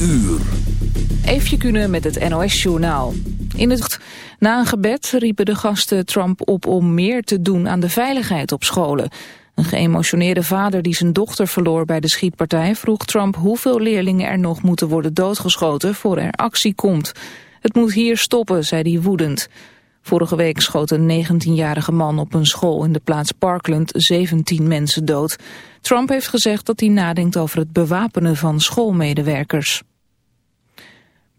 uur. Eefje kunnen met het NOS-journaal. In het na een gebed riepen de gasten Trump op om meer te doen aan de veiligheid op scholen. Een geëmotioneerde vader die zijn dochter verloor bij de schietpartij vroeg Trump hoeveel leerlingen er nog moeten worden doodgeschoten voor er actie komt. Het moet hier stoppen, zei hij woedend. Vorige week schoot een 19-jarige man op een school in de plaats Parkland 17 mensen dood. Trump heeft gezegd dat hij nadenkt over het bewapenen van schoolmedewerkers.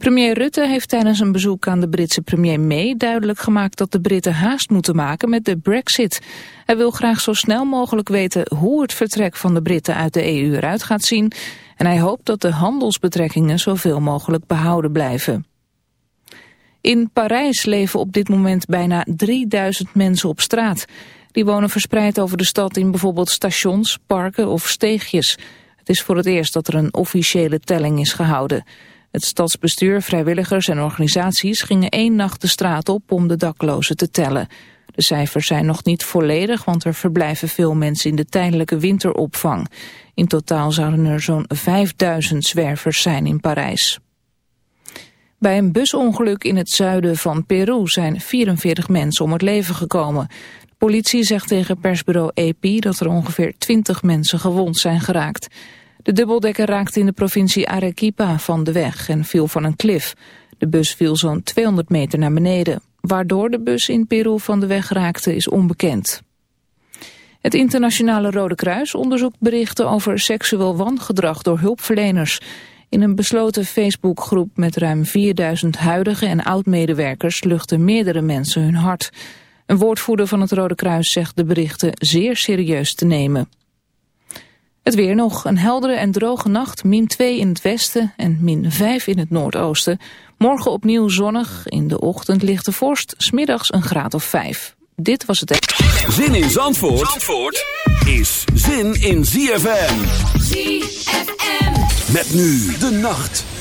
Premier Rutte heeft tijdens een bezoek aan de Britse premier May duidelijk gemaakt dat de Britten haast moeten maken met de brexit. Hij wil graag zo snel mogelijk weten hoe het vertrek van de Britten uit de EU eruit gaat zien en hij hoopt dat de handelsbetrekkingen zoveel mogelijk behouden blijven. In Parijs leven op dit moment bijna 3000 mensen op straat. Die wonen verspreid over de stad in bijvoorbeeld stations, parken of steegjes. Het is voor het eerst dat er een officiële telling is gehouden. Het stadsbestuur, vrijwilligers en organisaties gingen één nacht de straat op om de daklozen te tellen. De cijfers zijn nog niet volledig, want er verblijven veel mensen in de tijdelijke winteropvang. In totaal zouden er zo'n 5000 zwervers zijn in Parijs. Bij een busongeluk in het zuiden van Peru zijn 44 mensen om het leven gekomen. De politie zegt tegen persbureau AP dat er ongeveer 20 mensen gewond zijn geraakt. De dubbeldekker raakte in de provincie Arequipa van de weg en viel van een klif. De bus viel zo'n 200 meter naar beneden. Waardoor de bus in Peru van de weg raakte is onbekend. Het Internationale Rode Kruis onderzoekt berichten over seksueel wangedrag door hulpverleners. In een besloten Facebookgroep met ruim 4000 huidige en oud-medewerkers luchten meerdere mensen hun hart. Een woordvoerder van het Rode Kruis zegt de berichten zeer serieus te nemen. Het weer nog. Een heldere en droge nacht. Min 2 in het westen en min 5 in het noordoosten. Morgen opnieuw zonnig. In de ochtend ligt de vorst. Smiddags een graad of 5. Dit was het... Zin in Zandvoort, Zandvoort is zin in ZFM. ZFM. Met nu de nacht.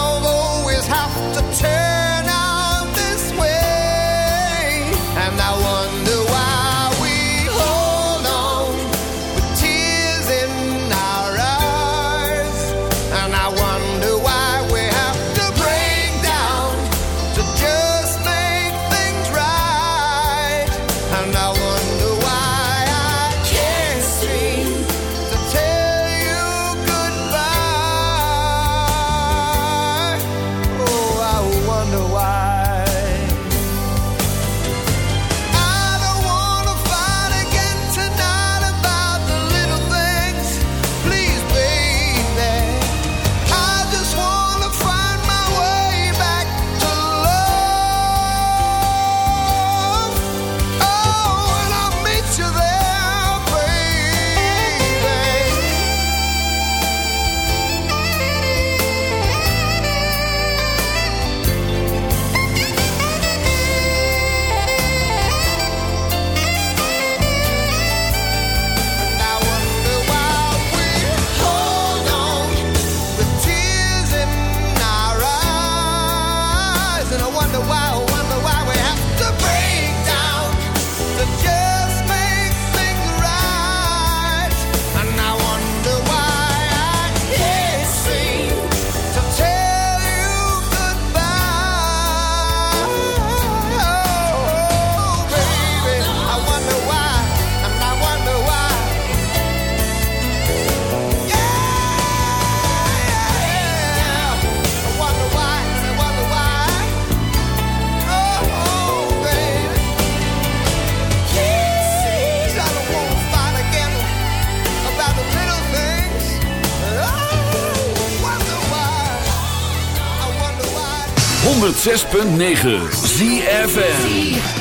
106.9 ZFM.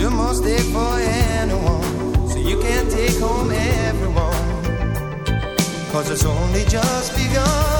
You must stay for anyone, so you can't take home everyone. Cause it's only just begun.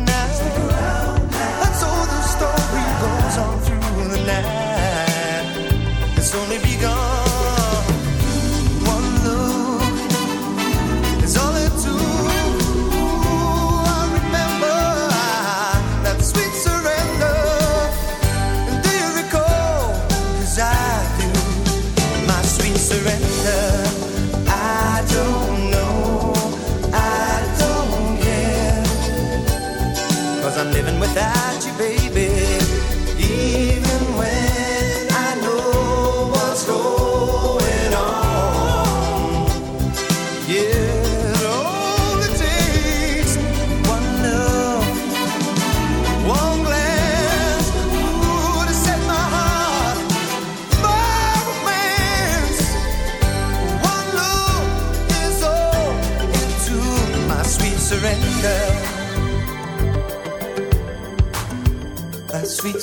I'm living without you, baby.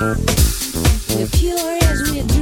We're pure as we're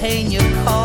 pain you cause.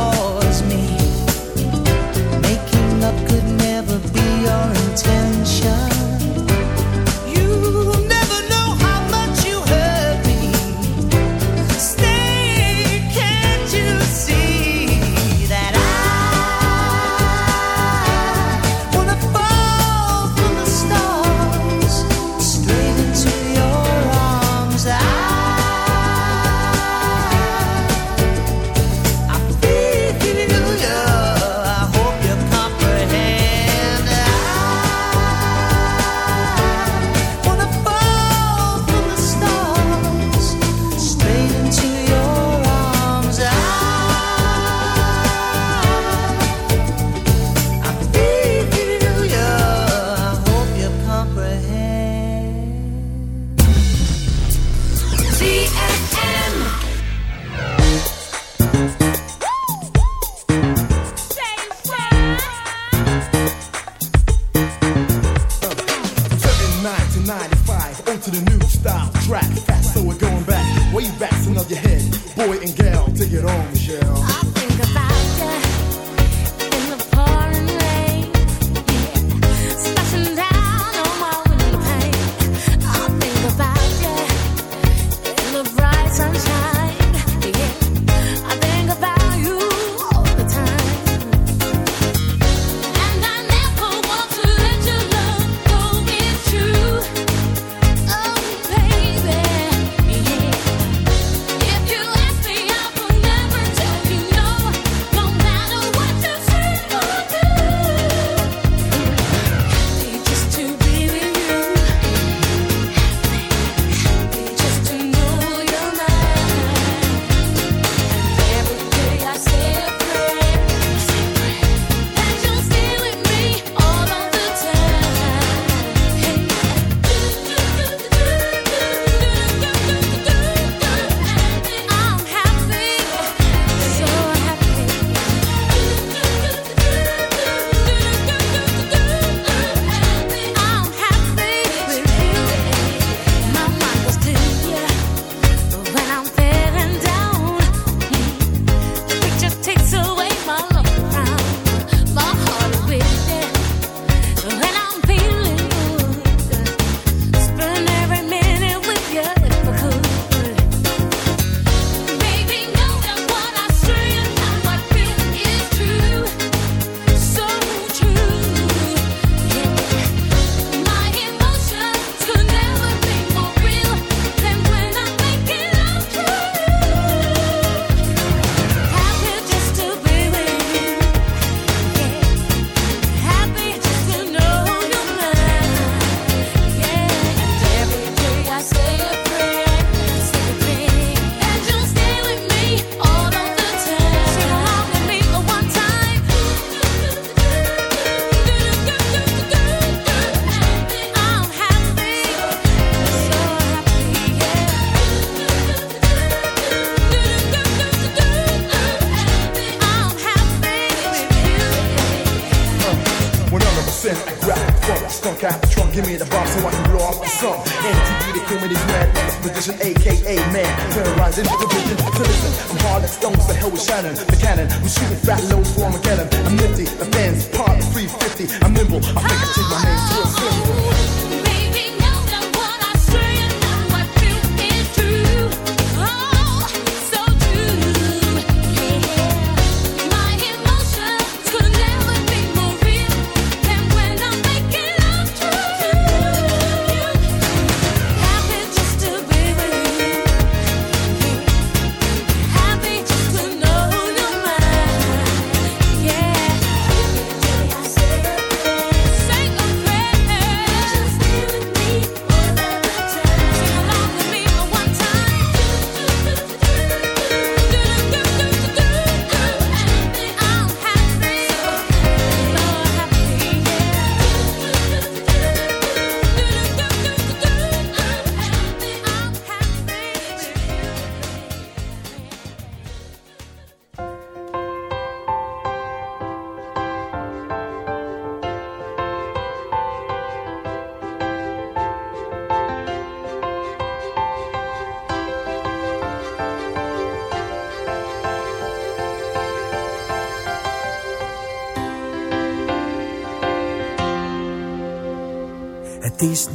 hell with Shannon, the cannon. I'm shooting fat low for Armageddon. I'm nifty, the fans part 350. I'm nimble, I think I take my name to a symbol.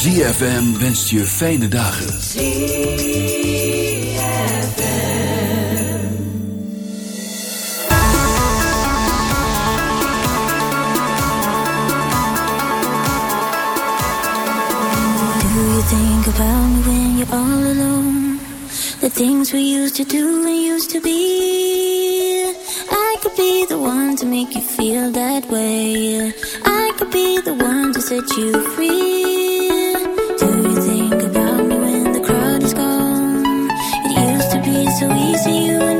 ZFM wenst je fijne dagen. things we used to do and used to be. I could be the one to make you feel that way. I could be the one to set you free. So easy,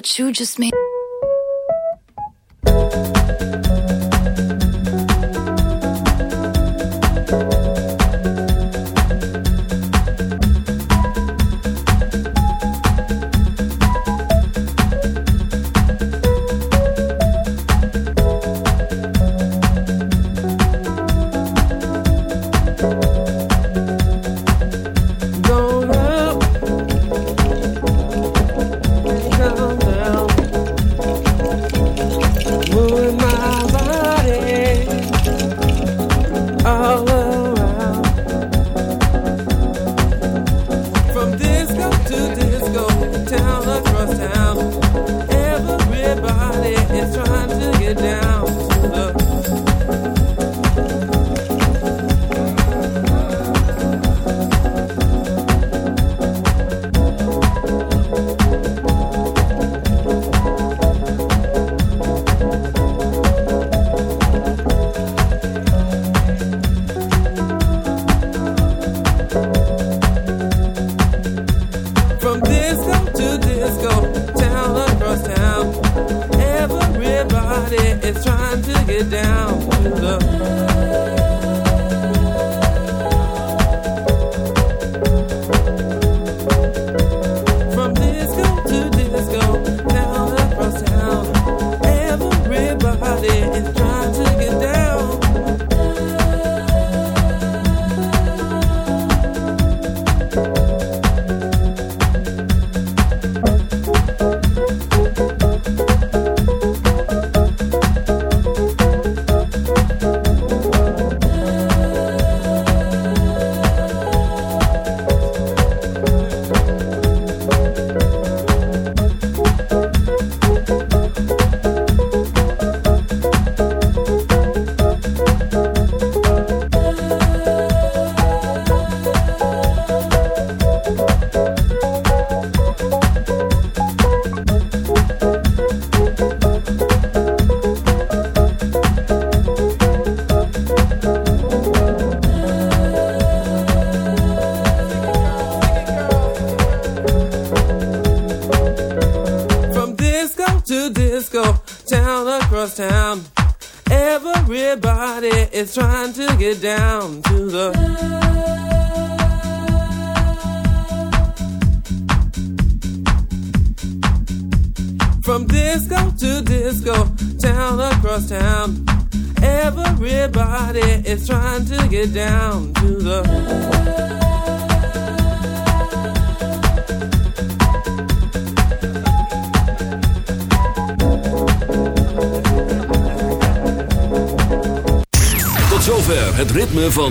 What you just made.